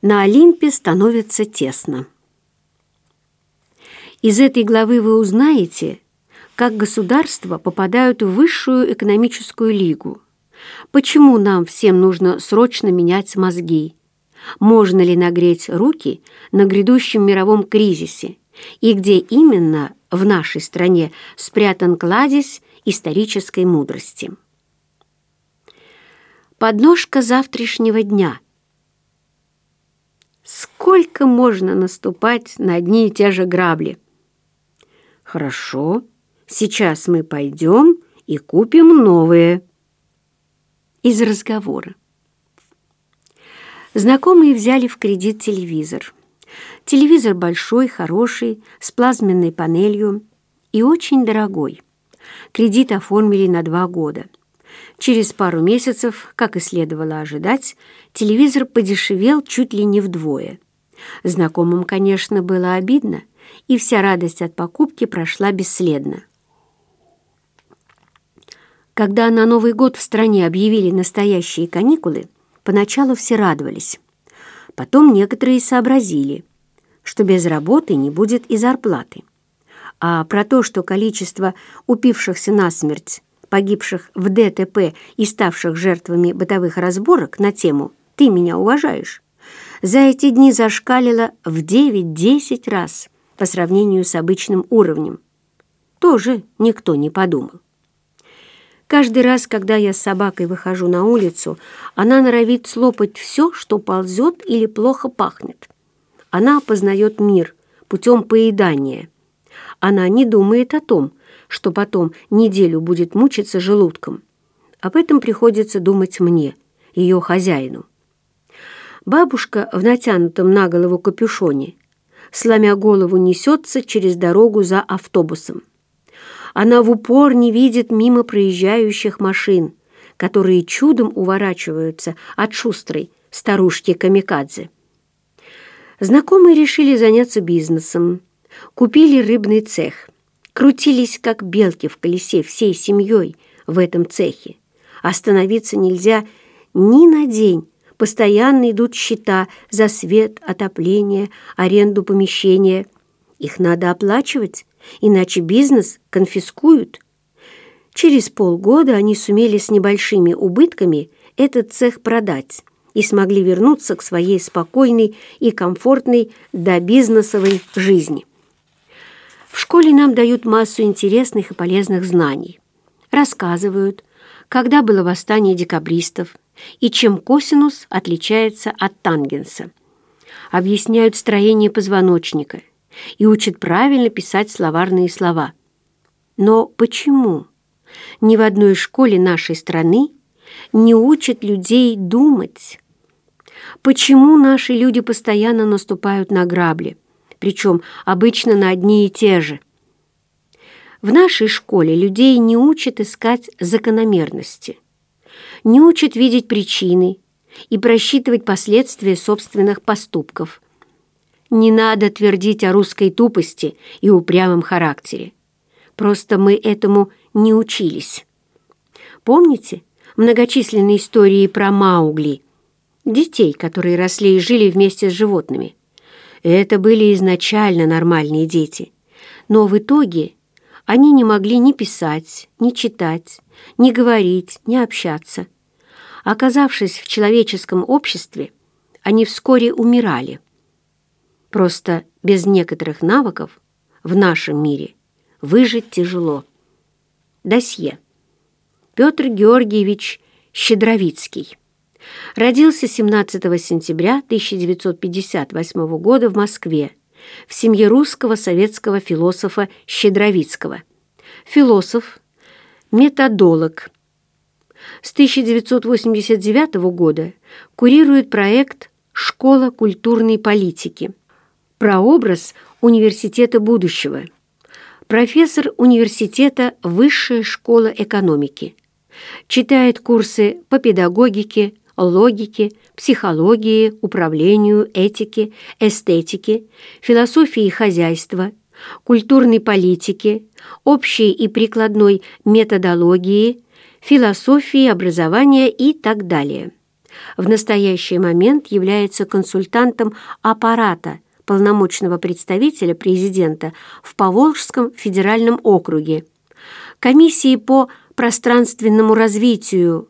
На Олимпе становится тесно. Из этой главы вы узнаете, как государства попадают в высшую экономическую лигу, почему нам всем нужно срочно менять мозги, можно ли нагреть руки на грядущем мировом кризисе и где именно в нашей стране спрятан кладезь исторической мудрости. Подножка завтрашнего дня – Сколько можно наступать на одни и те же грабли? Хорошо, сейчас мы пойдем и купим новые. Из разговора. Знакомые взяли в кредит телевизор. Телевизор большой, хороший, с плазменной панелью и очень дорогой. Кредит оформили на два года. Через пару месяцев, как и следовало ожидать, телевизор подешевел чуть ли не вдвое. Знакомым, конечно, было обидно, и вся радость от покупки прошла бесследно. Когда на Новый год в стране объявили настоящие каникулы, поначалу все радовались. Потом некоторые сообразили, что без работы не будет и зарплаты. А про то, что количество упившихся насмерть погибших в ДТП и ставших жертвами бытовых разборок на тему «Ты меня уважаешь», за эти дни зашкалило в 9-10 раз по сравнению с обычным уровнем. Тоже никто не подумал. Каждый раз, когда я с собакой выхожу на улицу, она норовит слопать все, что ползет или плохо пахнет. Она познает мир путем поедания. Она не думает о том, что потом неделю будет мучиться желудком. Об этом приходится думать мне, ее хозяину. Бабушка в натянутом на голову капюшоне, сломя голову, несется через дорогу за автобусом. Она в упор не видит мимо проезжающих машин, которые чудом уворачиваются от шустрой старушки-камикадзе. Знакомые решили заняться бизнесом, купили рыбный цех – крутились, как белки в колесе, всей семьей в этом цехе. Остановиться нельзя ни на день. Постоянно идут счета за свет, отопление, аренду помещения. Их надо оплачивать, иначе бизнес конфискуют. Через полгода они сумели с небольшими убытками этот цех продать и смогли вернуться к своей спокойной и комфортной добизнесовой жизни. В школе нам дают массу интересных и полезных знаний. Рассказывают, когда было восстание декабристов и чем косинус отличается от тангенса. Объясняют строение позвоночника и учат правильно писать словарные слова. Но почему ни в одной школе нашей страны не учат людей думать? Почему наши люди постоянно наступают на грабли? Причем обычно на одни и те же. В нашей школе людей не учат искать закономерности, не учат видеть причины и просчитывать последствия собственных поступков. Не надо твердить о русской тупости и упрямом характере. Просто мы этому не учились. Помните многочисленные истории про Маугли, детей, которые росли и жили вместе с животными? Это были изначально нормальные дети, но в итоге они не могли ни писать, ни читать, ни говорить, ни общаться. Оказавшись в человеческом обществе, они вскоре умирали. Просто без некоторых навыков в нашем мире выжить тяжело. Досье. Петр Георгиевич Щедровицкий Родился 17 сентября 1958 года в Москве в семье русского советского философа Щедровицкого. Философ, методолог. С 1989 года курирует проект «Школа культурной политики», прообраз университета будущего, профессор университета Высшая школа экономики, читает курсы по педагогике, логике, психологии, управлению, этике, эстетике, философии хозяйства, культурной политике, общей и прикладной методологии, философии образования и так далее. В настоящий момент является консультантом аппарата полномочного представителя президента в Поволжском федеральном округе, комиссии по пространственному развитию,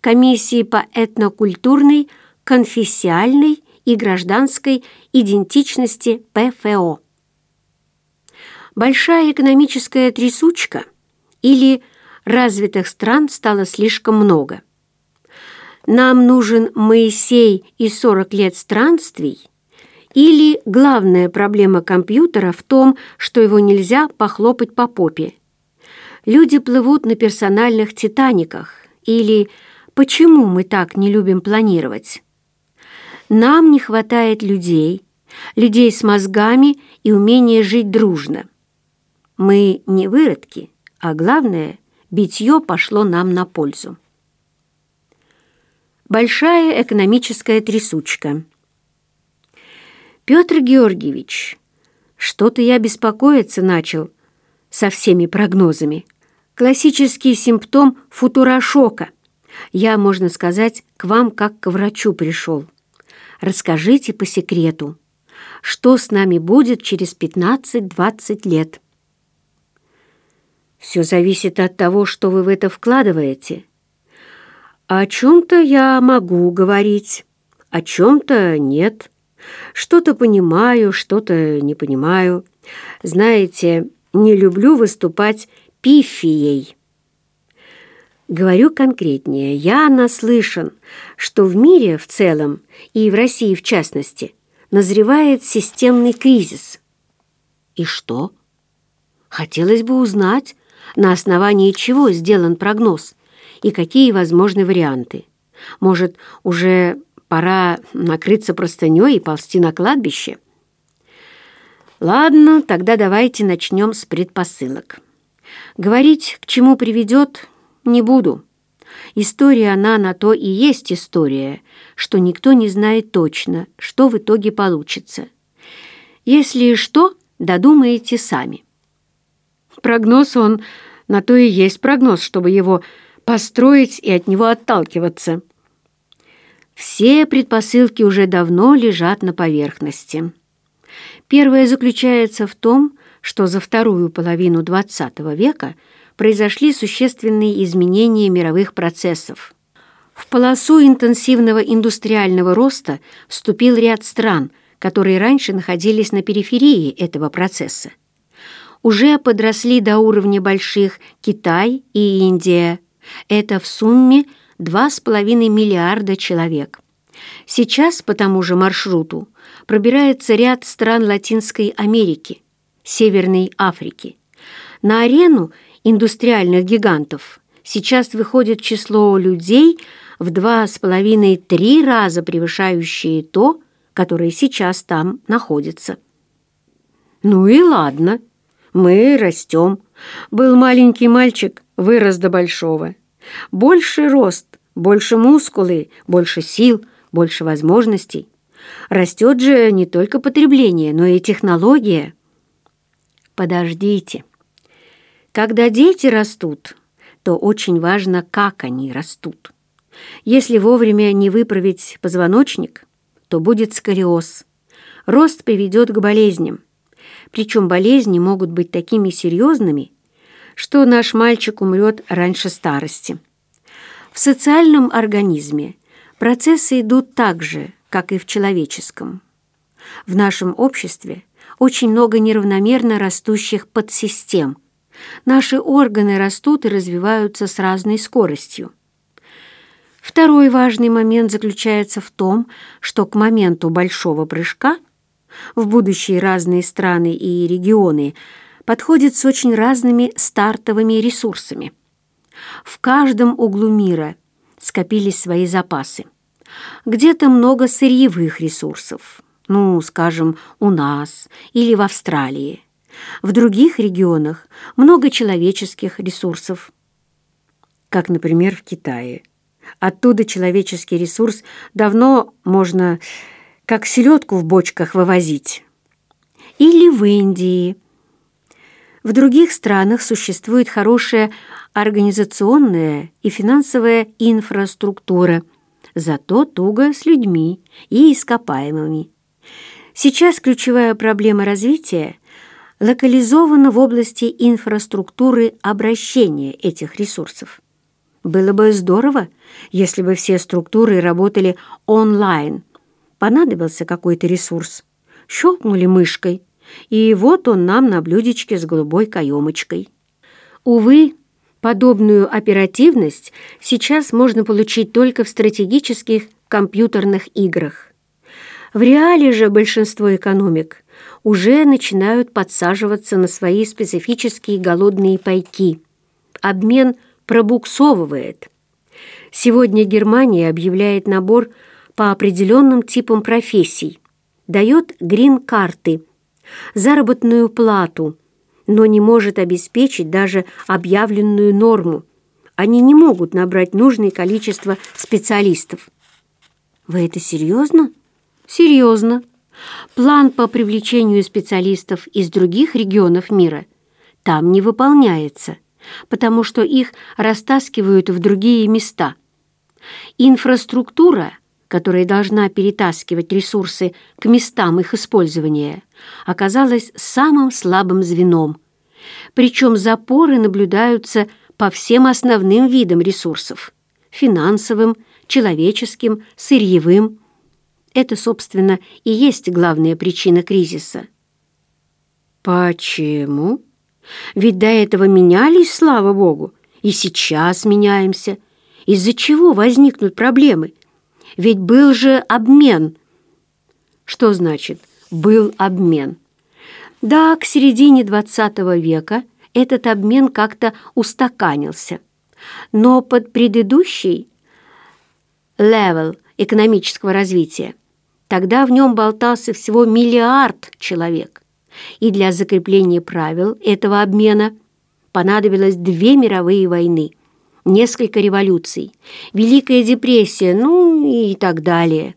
комиссии по этнокультурной, конфессиальной и гражданской идентичности ПФО. Большая экономическая трясучка или развитых стран стало слишком много. Нам нужен Моисей и 40 лет странствий или главная проблема компьютера в том, что его нельзя похлопать по попе. Люди плывут на персональных «Титаниках» или «Почему мы так не любим планировать?» Нам не хватает людей, людей с мозгами и умения жить дружно. Мы не выродки, а главное, битье пошло нам на пользу. Большая экономическая трясучка. Петр Георгиевич, что-то я беспокоиться начал со всеми прогнозами. Классический симптом футурошока. Я, можно сказать, к вам как к врачу пришел. Расскажите по секрету, что с нами будет через 15-20 лет. Все зависит от того, что вы в это вкладываете. О чем-то я могу говорить, о чем-то нет. Что-то понимаю, что-то не понимаю. Знаете, не люблю выступать пифией. Говорю конкретнее, я наслышан, что в мире в целом и в России в частности назревает системный кризис. И что? Хотелось бы узнать, на основании чего сделан прогноз и какие возможны варианты. Может, уже пора накрыться простыней и ползти на кладбище? Ладно, тогда давайте начнем с предпосылок. Говорить, к чему приведет, не буду. История она на то и есть история, что никто не знает точно, что в итоге получится. Если что, додумаете сами. Прогноз он на то и есть прогноз, чтобы его построить и от него отталкиваться. Все предпосылки уже давно лежат на поверхности. Первое заключается в том, что за вторую половину XX века – произошли существенные изменения мировых процессов. В полосу интенсивного индустриального роста вступил ряд стран, которые раньше находились на периферии этого процесса. Уже подросли до уровня больших Китай и Индия. Это в сумме 2,5 миллиарда человек. Сейчас по тому же маршруту пробирается ряд стран Латинской Америки, Северной Африки. На арену индустриальных гигантов сейчас выходит число людей в два с половиной-три раза превышающие то, которое сейчас там находится. Ну и ладно, мы растем. Был маленький мальчик, вырос до большого. Больше рост, больше мускулы, больше сил, больше возможностей. Растет же не только потребление, но и технология. Подождите. Когда дети растут, то очень важно, как они растут. Если вовремя не выправить позвоночник, то будет сколиоз. Рост приведет к болезням. Причем болезни могут быть такими серьезными, что наш мальчик умрет раньше старости. В социальном организме процессы идут так же, как и в человеческом. В нашем обществе очень много неравномерно растущих подсистем, Наши органы растут и развиваются с разной скоростью. Второй важный момент заключается в том, что к моменту большого прыжка в будущие разные страны и регионы подходят с очень разными стартовыми ресурсами. В каждом углу мира скопились свои запасы. Где-то много сырьевых ресурсов, ну, скажем, у нас или в Австралии. В других регионах много человеческих ресурсов, как, например, в Китае. Оттуда человеческий ресурс давно можно как селедку в бочках вывозить. Или в Индии. В других странах существует хорошая организационная и финансовая инфраструктура, зато туго с людьми и ископаемыми. Сейчас ключевая проблема развития локализована в области инфраструктуры обращения этих ресурсов. Было бы здорово, если бы все структуры работали онлайн. Понадобился какой-то ресурс. Щелкнули мышкой, и вот он нам на блюдечке с голубой каемочкой. Увы, подобную оперативность сейчас можно получить только в стратегических компьютерных играх. В реале же большинство экономик уже начинают подсаживаться на свои специфические голодные пайки. Обмен пробуксовывает. Сегодня Германия объявляет набор по определенным типам профессий, дает грин-карты, заработную плату, но не может обеспечить даже объявленную норму. Они не могут набрать нужное количество специалистов. Вы это серьезно? Серьезно. План по привлечению специалистов из других регионов мира там не выполняется, потому что их растаскивают в другие места. Инфраструктура, которая должна перетаскивать ресурсы к местам их использования, оказалась самым слабым звеном. Причем запоры наблюдаются по всем основным видам ресурсов – финансовым, человеческим, сырьевым, это, собственно, и есть главная причина кризиса. Почему? Ведь до этого менялись, слава богу, и сейчас меняемся. Из-за чего возникнут проблемы? Ведь был же обмен. Что значит «был обмен»? Да, к середине XX века этот обмен как-то устаканился. Но под предыдущий level экономического развития Тогда в нем болтался всего миллиард человек, и для закрепления правил этого обмена понадобилось две мировые войны, несколько революций, Великая депрессия, ну и так далее.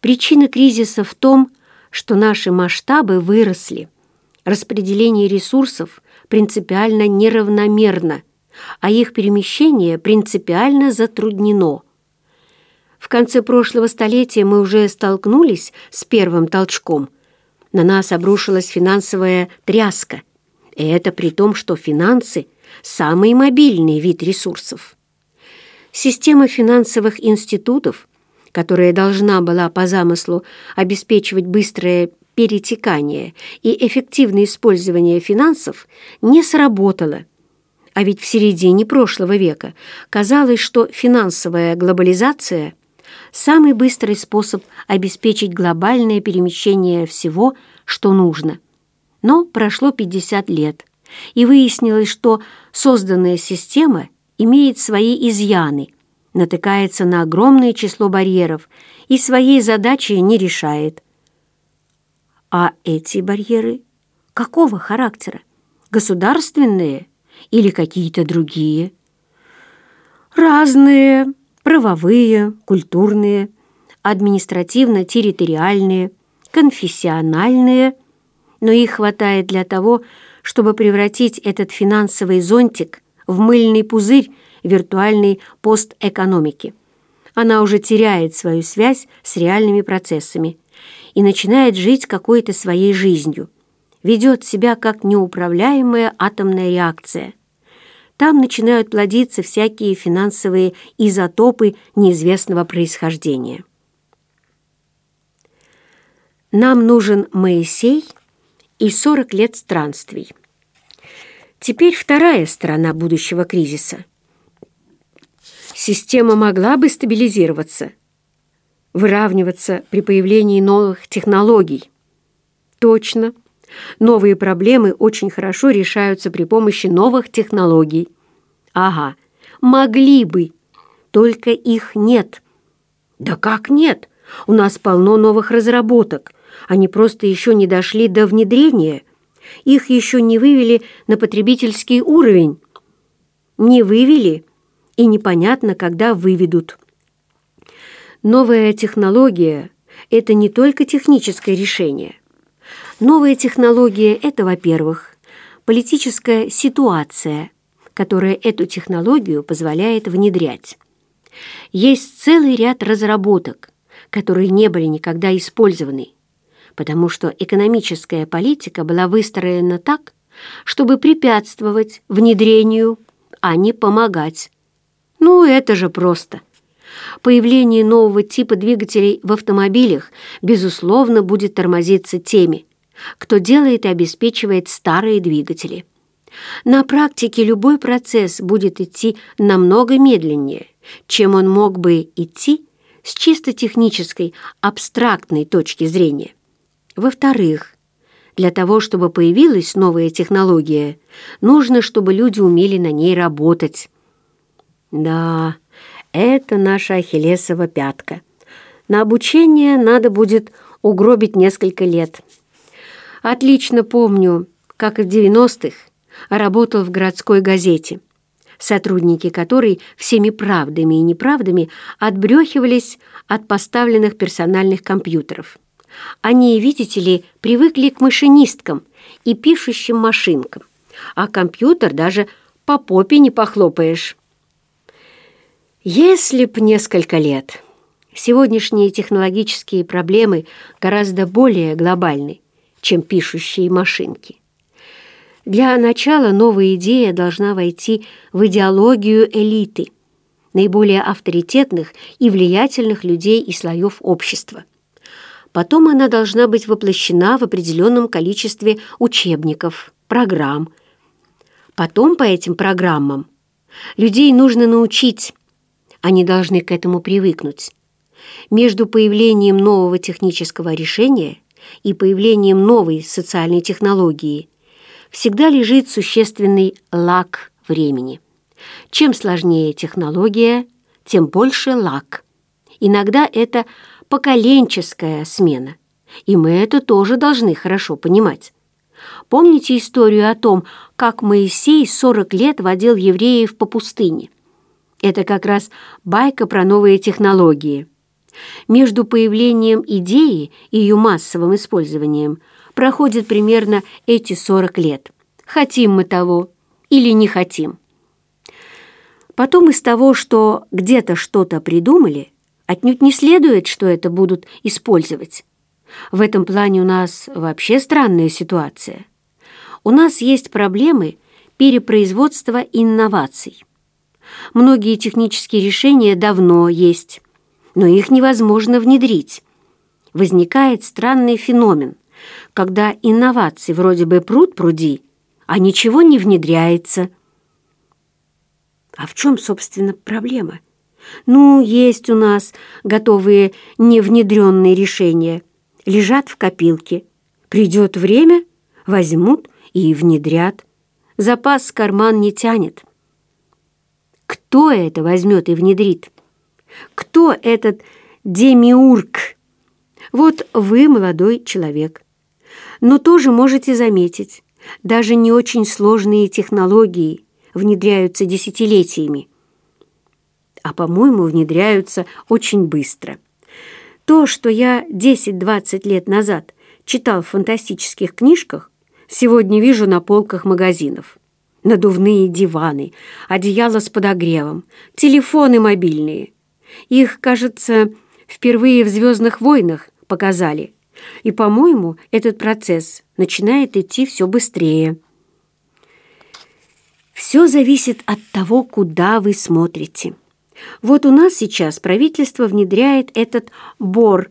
Причина кризиса в том, что наши масштабы выросли. Распределение ресурсов принципиально неравномерно, а их перемещение принципиально затруднено – в конце прошлого столетия мы уже столкнулись с первым толчком. На нас обрушилась финансовая тряска. И это при том, что финансы – самый мобильный вид ресурсов. Система финансовых институтов, которая должна была по замыслу обеспечивать быстрое перетекание и эффективное использование финансов, не сработала. А ведь в середине прошлого века казалось, что финансовая глобализация самый быстрый способ обеспечить глобальное перемещение всего, что нужно. Но прошло 50 лет, и выяснилось, что созданная система имеет свои изъяны, натыкается на огромное число барьеров и своей задачи не решает. А эти барьеры какого характера? Государственные или какие-то другие? Разные, правовые, культурные, административно-территориальные, конфессиональные, но их хватает для того, чтобы превратить этот финансовый зонтик в мыльный пузырь виртуальной постэкономики. Она уже теряет свою связь с реальными процессами и начинает жить какой-то своей жизнью, ведет себя как неуправляемая атомная реакция, там начинают плодиться всякие финансовые изотопы неизвестного происхождения. Нам нужен Моисей и 40 лет странствий. Теперь вторая сторона будущего кризиса. Система могла бы стабилизироваться, выравниваться при появлении новых технологий. Точно. Новые проблемы очень хорошо решаются при помощи новых технологий. Ага, могли бы, только их нет. Да как нет? У нас полно новых разработок. Они просто еще не дошли до внедрения. Их еще не вывели на потребительский уровень. Не вывели, и непонятно, когда выведут. Новая технология – это не только техническое решение – Новая технология – это, во-первых, политическая ситуация, которая эту технологию позволяет внедрять. Есть целый ряд разработок, которые не были никогда использованы, потому что экономическая политика была выстроена так, чтобы препятствовать внедрению, а не помогать. Ну, это же просто. Появление нового типа двигателей в автомобилях, безусловно, будет тормозиться теми, кто делает и обеспечивает старые двигатели. На практике любой процесс будет идти намного медленнее, чем он мог бы идти с чисто технической, абстрактной точки зрения. Во-вторых, для того, чтобы появилась новая технология, нужно, чтобы люди умели на ней работать. Да, это наша ахиллесова пятка. На обучение надо будет угробить несколько лет. Отлично помню, как в 90-х работал в городской газете, сотрудники которой всеми правдами и неправдами отбрехивались от поставленных персональных компьютеров. Они, видите ли, привыкли к машинисткам и пишущим машинкам, а компьютер даже по попе не похлопаешь. Если б несколько лет. Сегодняшние технологические проблемы гораздо более глобальны, чем пишущие машинки. Для начала новая идея должна войти в идеологию элиты, наиболее авторитетных и влиятельных людей и слоев общества. Потом она должна быть воплощена в определенном количестве учебников, программ. Потом по этим программам людей нужно научить, они должны к этому привыкнуть. Между появлением нового технического решения и появлением новой социальной технологии – всегда лежит существенный лак времени. Чем сложнее технология, тем больше лак. Иногда это поколенческая смена, и мы это тоже должны хорошо понимать. Помните историю о том, как Моисей 40 лет водил евреев по пустыне? Это как раз байка про новые технологии. Между появлением идеи и ее массовым использованием – проходит примерно эти 40 лет. Хотим мы того или не хотим. Потом из того, что где-то что-то придумали, отнюдь не следует, что это будут использовать. В этом плане у нас вообще странная ситуация. У нас есть проблемы перепроизводства инноваций. Многие технические решения давно есть, но их невозможно внедрить. Возникает странный феномен – когда инновации вроде бы пруд пруди, а ничего не внедряется. А в чем, собственно, проблема? Ну, есть у нас готовые невнедренные решения, лежат в копилке. Придет время, возьмут и внедрят. Запас карман не тянет. Кто это возьмет и внедрит? Кто этот демиург? Вот вы молодой человек но тоже можете заметить, даже не очень сложные технологии внедряются десятилетиями. А, по-моему, внедряются очень быстро. То, что я 10-20 лет назад читал в фантастических книжках, сегодня вижу на полках магазинов. Надувные диваны, одеяла с подогревом, телефоны мобильные. Их, кажется, впервые в «Звездных войнах» показали – и, по-моему, этот процесс начинает идти все быстрее. Все зависит от того, куда вы смотрите. Вот у нас сейчас правительство внедряет этот БОР.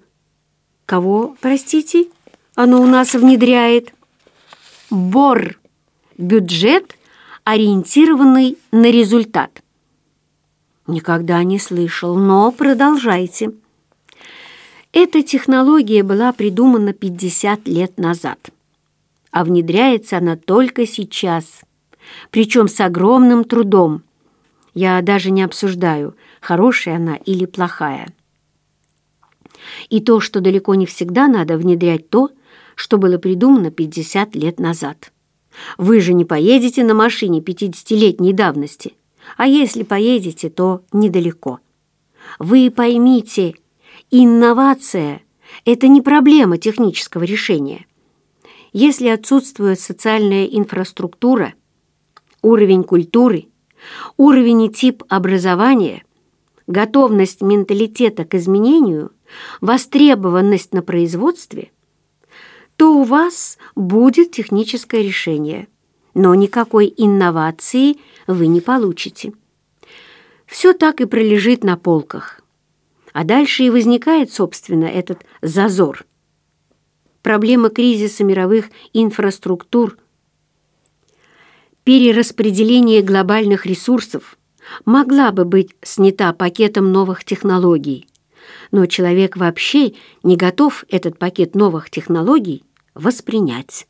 Кого, простите? Оно у нас внедряет. БОР. Бюджет, ориентированный на результат. Никогда не слышал, но продолжайте. Эта технология была придумана 50 лет назад, а внедряется она только сейчас, причем с огромным трудом. Я даже не обсуждаю, хорошая она или плохая. И то, что далеко не всегда надо внедрять то, что было придумано 50 лет назад. Вы же не поедете на машине 50-летней давности, а если поедете, то недалеко. Вы поймите, Инновация – это не проблема технического решения. Если отсутствует социальная инфраструктура, уровень культуры, уровень и тип образования, готовность менталитета к изменению, востребованность на производстве, то у вас будет техническое решение, но никакой инновации вы не получите. Все так и пролежит на полках. А дальше и возникает, собственно, этот зазор. Проблема кризиса мировых инфраструктур, перераспределение глобальных ресурсов могла бы быть снята пакетом новых технологий, но человек вообще не готов этот пакет новых технологий воспринять.